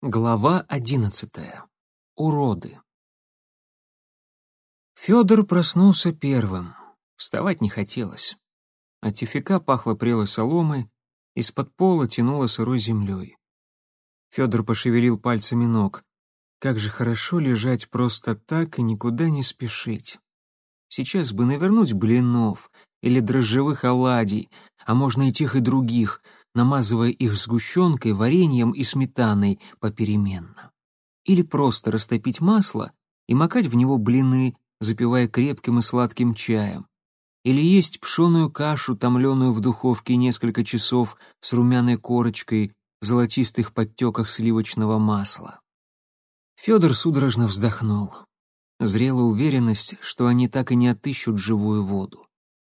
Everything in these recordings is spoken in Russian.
Глава одиннадцатая. Уроды. Федор проснулся первым. Вставать не хотелось. От тюфяка пахло прелой соломой, из-под пола тянуло сырой землей. Федор пошевелил пальцами ног. Как же хорошо лежать просто так и никуда не спешить. Сейчас бы навернуть блинов или дрожжевых оладий, а можно и тех и других — намазывая их сгущенкой, вареньем и сметаной попеременно. Или просто растопить масло и макать в него блины, запивая крепким и сладким чаем. Или есть пшеную кашу, томленую в духовке несколько часов с румяной корочкой в золотистых подтеках сливочного масла. Федор судорожно вздохнул. Зрела уверенность, что они так и не отыщут живую воду.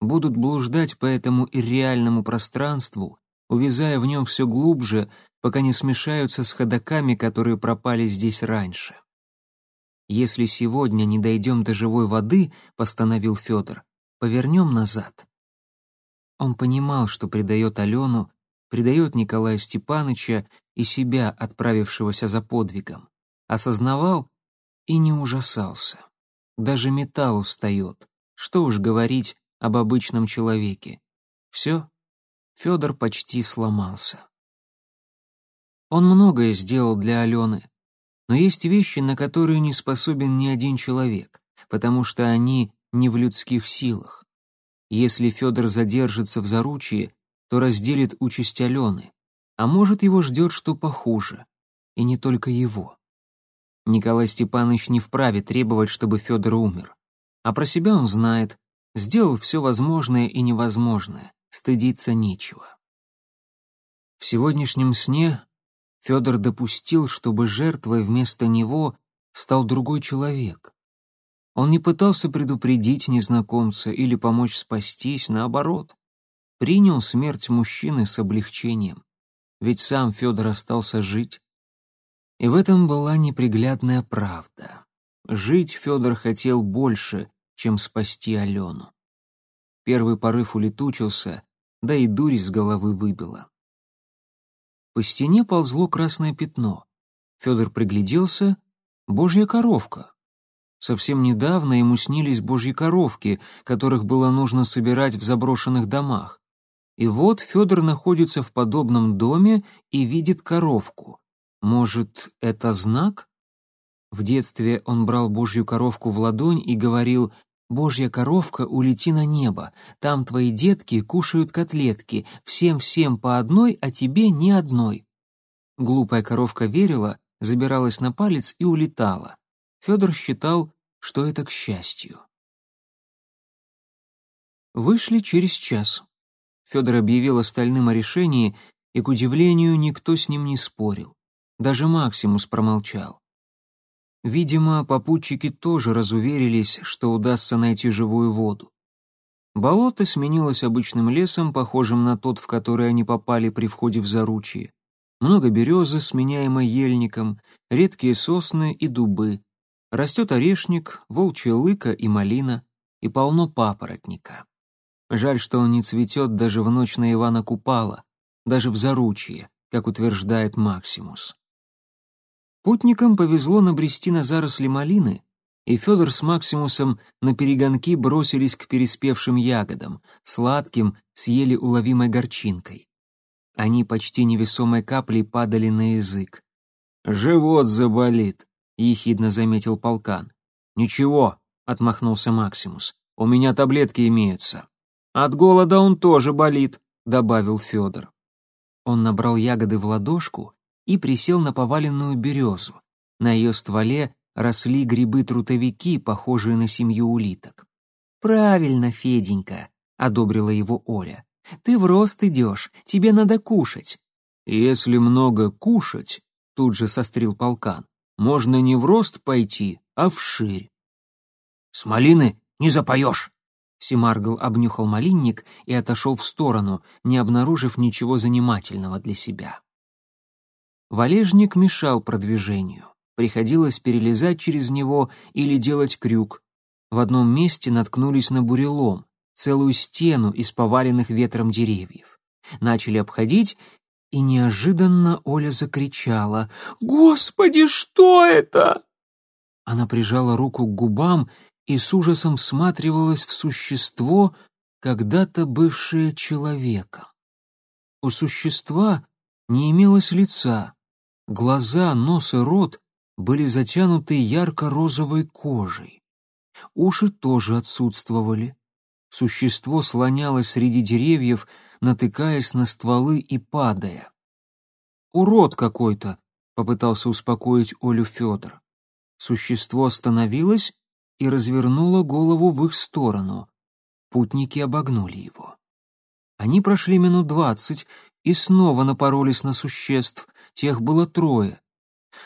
Будут блуждать по этому ирреальному пространству, увязая в нем все глубже, пока не смешаются с ходоками, которые пропали здесь раньше. «Если сегодня не дойдем до живой воды», — постановил Федор, — «повернем назад». Он понимал, что предает Алену, предает Николая Степаныча и себя, отправившегося за подвигом. Осознавал и не ужасался. Даже металл устает. Что уж говорить об обычном человеке. Все, Федор почти сломался. Он многое сделал для Алены, но есть вещи, на которые не способен ни один человек, потому что они не в людских силах. Если Федор задержится в заручье, то разделит участь Алены, а может, его ждет что похуже, и не только его. Николай Степанович не вправе требовать, чтобы Федор умер. А про себя он знает, сделал все возможное и невозможное, стыдиться нечего. В сегодняшнем сне Федор допустил, чтобы жертвой вместо него стал другой человек. Он не пытался предупредить незнакомца или помочь спастись, наоборот. Принял смерть мужчины с облегчением, ведь сам Федор остался жить. И в этом была неприглядная правда. Жить Федор хотел больше, чем спасти Алену. Первый порыв улетучился, да и дурь с головы выбила. По стене ползло красное пятно. Федор пригляделся. Божья коровка. Совсем недавно ему снились божьи коровки, которых было нужно собирать в заброшенных домах. И вот Федор находится в подобном доме и видит коровку. Может, это знак? В детстве он брал божью коровку в ладонь и говорил Божья коровка, улети на небо. Там твои детки кушают котлетки, всем-всем по одной, а тебе ни одной. Глупая коровка верила, забиралась на палец и улетала. Федор считал, что это к счастью. Вышли через час. Федор объявил остальным о решении, и, к удивлению, никто с ним не спорил. Даже Максимус промолчал. Видимо, попутчики тоже разуверились, что удастся найти живую воду. Болото сменилось обычным лесом, похожим на тот, в который они попали при входе в заручье. Много березы, сменяемой ельником, редкие сосны и дубы. Растет орешник, волчья лыка и малина, и полно папоротника. Жаль, что он не цветет даже в ночь на Ивана Купала, даже в заручье, как утверждает Максимус. Путникам повезло набрести на заросли малины, и Федор с Максимусом на перегонки бросились к переспевшим ягодам, сладким, с еле уловимой горчинкой. Они почти невесомой каплей падали на язык. «Живот заболит», — ехидно заметил полкан. «Ничего», — отмахнулся Максимус, — «у меня таблетки имеются». «От голода он тоже болит», — добавил Федор. Он набрал ягоды в ладошку и присел на поваленную березу. На ее стволе росли грибы-трутовики, похожие на семью улиток. «Правильно, Феденька», — одобрила его Оля. «Ты в рост идешь, тебе надо кушать». «Если много кушать», — тут же сострил полкан, «можно не в рост пойти, а вширь». «С малины не запоешь», Семаргл обнюхал малинник и отошел в сторону, не обнаружив ничего занимательного для себя. Валежник мешал продвижению. Приходилось перелезать через него или делать крюк. В одном месте наткнулись на бурелом, целую стену из поваленных ветром деревьев. Начали обходить и неожиданно Оля закричала «Господи, что это?» Она прижала руку к губам и с ужасом всматривалась в существо, когда-то бывшее человеком. У существа не имелось лица, глаза, нос и рот были затянуты ярко-розовой кожей. Уши тоже отсутствовали. Существо слонялось среди деревьев, натыкаясь на стволы и падая. «Урод какой-то!» — попытался успокоить Олю Федор. Существо остановилось и развернуло голову в их сторону. Путники обогнули его. Они прошли минут двадцать и снова напоролись на существ, тех было трое.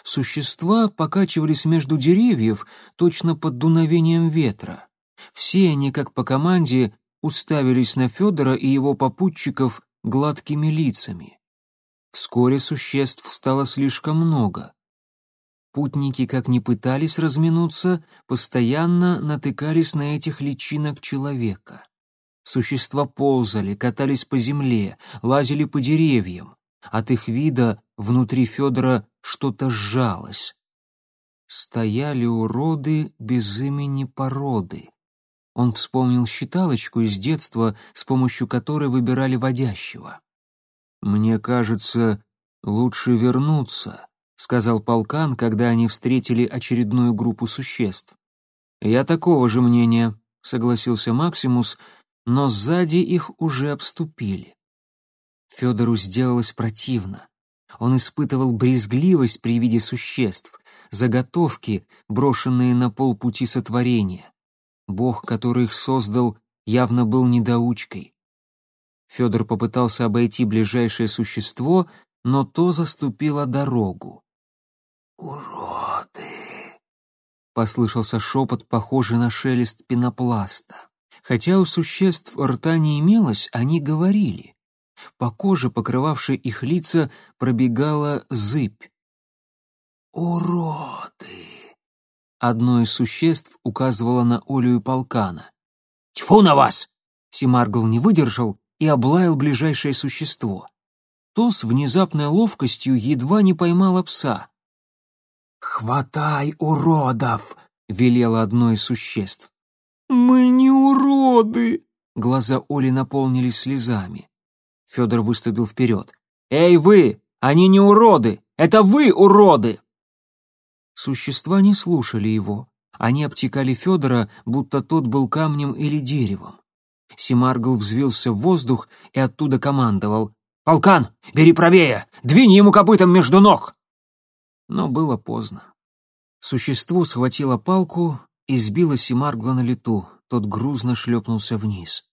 Существа покачивались между деревьев, точно под дуновением ветра. Все они, как по команде, уставились на Федора и его попутчиков гладкими лицами. Вскоре существ стало слишком много. Путники, как ни пытались разминуться, постоянно натыкались на этих личинок человека. Существа ползали, катались по земле, лазили по деревьям. От их вида внутри Федора что-то сжалось. Стояли уроды без имени породы. Он вспомнил считалочку из детства, с помощью которой выбирали водящего. «Мне кажется, лучше вернуться», — сказал полкан, когда они встретили очередную группу существ. «Я такого же мнения», — согласился Максимус, но сзади их уже обступили. Федору сделалось противно. Он испытывал брезгливость при виде существ, заготовки, брошенные на полпути сотворения. Бог, который их создал, явно был недоучкой. Федор попытался обойти ближайшее существо, но то заступило дорогу. «Уроды!» — послышался шепот, похожий на шелест пенопласта. Хотя у существ рта не имелось, они говорили. По коже, покрывавшей их лица, пробегала зыбь. «Уроды!» Одно из существ указывало на Олю и полкана. «Тьфу на вас!» Симаргл не выдержал и облаял ближайшее существо. То с внезапной ловкостью едва не поймало пса. «Хватай уродов!» — велело одно из существ. «Мы не уроды!» Глаза Оли наполнились слезами. Федор выступил вперед. «Эй вы! Они не уроды! Это вы уроды!» Существа не слушали его. Они обтекали Федора, будто тот был камнем или деревом. Симаргл взвился в воздух и оттуда командовал. «Полкан, бери правее! Двинь ему копытом между ног!» Но было поздно. Существо схватило палку и сбило Симаргла на лету. Тот грузно шлепнулся вниз.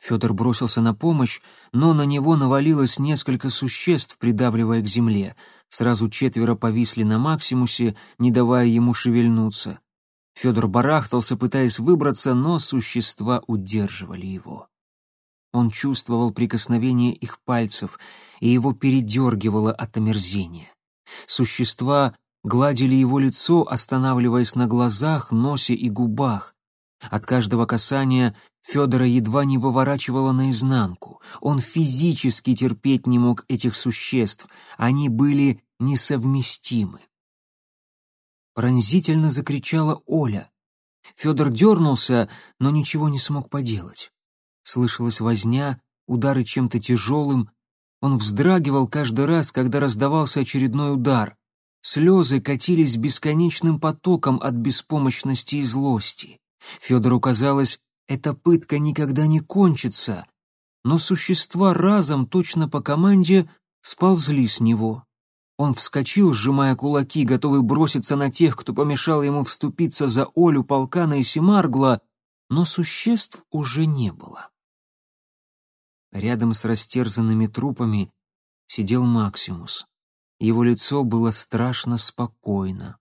Федор бросился на помощь, но на него навалилось несколько существ, придавливая к земле. Сразу четверо повисли на Максимусе, не давая ему шевельнуться. Федор барахтался, пытаясь выбраться, но существа удерживали его. Он чувствовал прикосновение их пальцев, и его передергивало от омерзения. Существа гладили его лицо, останавливаясь на глазах, носе и губах. От каждого касания Федора едва не выворачивало наизнанку. Он физически терпеть не мог этих существ. Они были несовместимы. Пронзительно закричала Оля. Федор дернулся, но ничего не смог поделать. Слышалась возня, удары чем-то тяжелым. Он вздрагивал каждый раз, когда раздавался очередной удар. Слезы катились бесконечным потоком от беспомощности и злости. Федору казалось, эта пытка никогда не кончится, но существа разом, точно по команде, сползли с него. Он вскочил, сжимая кулаки, готовый броситься на тех, кто помешал ему вступиться за Олю, Полкана и Семаргла, но существ уже не было. Рядом с растерзанными трупами сидел Максимус. Его лицо было страшно спокойно.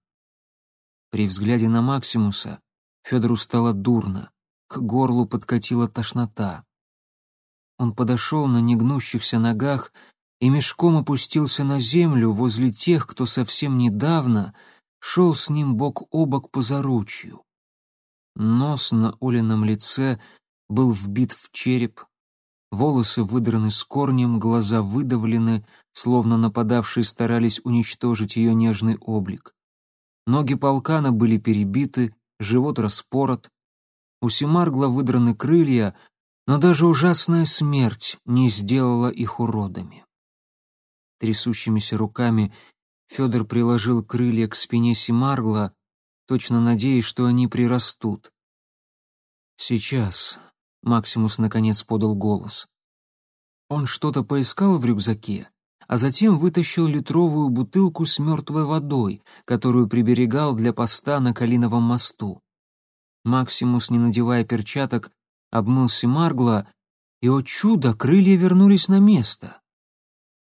При взгляде на Максимуса Федору стало дурно к горлу подкатила тошнота. Он подошел на негнущихся ногах и мешком опустился на землю возле тех, кто совсем недавно шел с ним бок о бок по заручью. Нос на Олином лице был вбит в череп, волосы выдраны с корнем, глаза выдавлены, словно нападавшие старались уничтожить ее нежный облик. Ноги полкана были перебиты, живот распорот. У Семаргла выдраны крылья, но даже ужасная смерть не сделала их уродами. Трясущимися руками Федор приложил крылья к спине Семаргла, точно надеясь, что они прирастут. «Сейчас», — Максимус наконец подал голос. Он что-то поискал в рюкзаке, а затем вытащил литровую бутылку с мертвой водой, которую приберегал для поста на Калиновом мосту. Максимус, не надевая перчаток, обмылся Маргла, и, о чудо, крылья вернулись на место.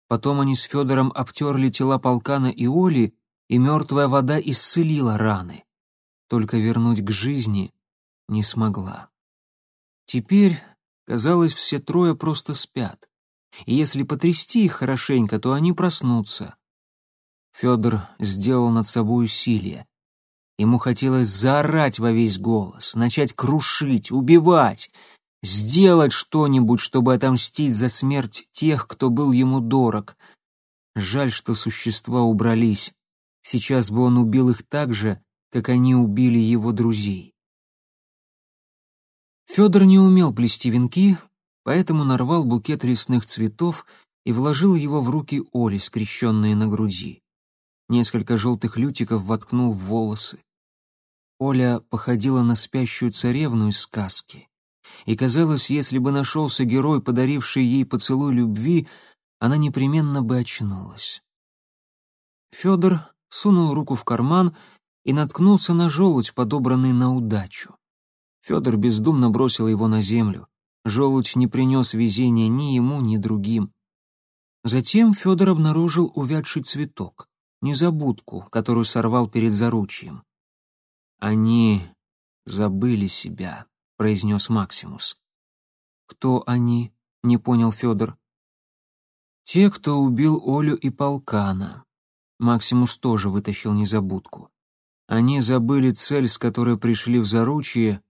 Потом они с Федором обтерли тела полкана и Оли, и мертвая вода исцелила раны. Только вернуть к жизни не смогла. Теперь, казалось, все трое просто спят и если потрясти их хорошенько, то они проснутся. Федор сделал над собой усилие. Ему хотелось заорать во весь голос, начать крушить, убивать, сделать что-нибудь, чтобы отомстить за смерть тех, кто был ему дорог. Жаль, что существа убрались. Сейчас бы он убил их так же, как они убили его друзей. Федор не умел плести венки, поэтому нарвал букет лесных цветов и вложил его в руки Оли, скрещенные на груди. Несколько желтых лютиков воткнул в волосы. Оля походила на спящую царевну из сказки. И казалось, если бы нашелся герой, подаривший ей поцелуй любви, она непременно бы очнулась. Федор сунул руку в карман и наткнулся на желудь, подобранный на удачу. Федор бездумно бросил его на землю. Желудь не принес везения ни ему, ни другим. Затем Федор обнаружил увядший цветок, незабудку, которую сорвал перед заручьем. «Они забыли себя», — произнес Максимус. «Кто они?» — не понял Федор. «Те, кто убил Олю и Полкана». Максимус тоже вытащил незабудку. Они забыли цель, с которой пришли в заручье,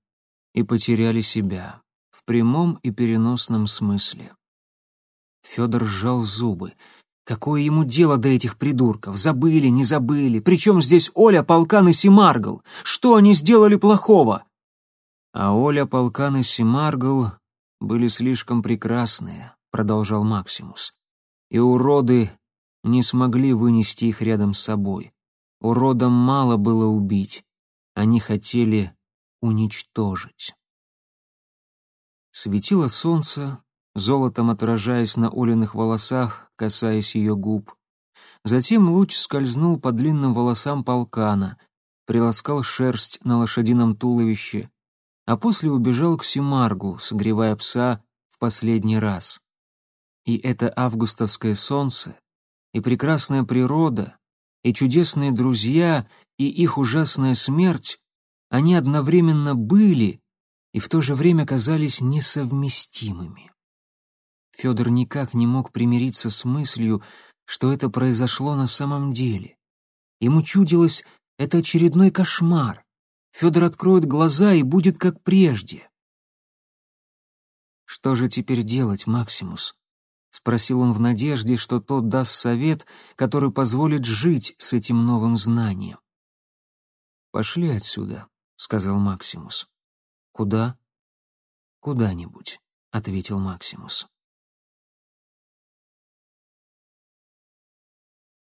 и потеряли себя прямом и переносном смысле. Федор сжал зубы. Какое ему дело до этих придурков? Забыли, не забыли. Причем здесь Оля, Полкан и Симаргл? Что они сделали плохого? А Оля, Полкан и Симаргл были слишком прекрасные, продолжал Максимус. И уроды не смогли вынести их рядом с собой. Уродам мало было убить. Они хотели уничтожить. Светило солнце, золотом отражаясь на Олиных волосах, касаясь ее губ. Затем луч скользнул по длинным волосам полкана, приласкал шерсть на лошадином туловище, а после убежал к Симарглу, согревая пса в последний раз. И это августовское солнце, и прекрасная природа, и чудесные друзья, и их ужасная смерть, они одновременно были и в то же время казались несовместимыми. Федор никак не мог примириться с мыслью, что это произошло на самом деле. Ему чудилось, это очередной кошмар. Федор откроет глаза и будет как прежде. «Что же теперь делать, Максимус?» — спросил он в надежде, что тот даст совет, который позволит жить с этим новым знанием. «Пошли отсюда», — сказал Максимус. «Куда?» «Куда-нибудь», — ответил Максимус.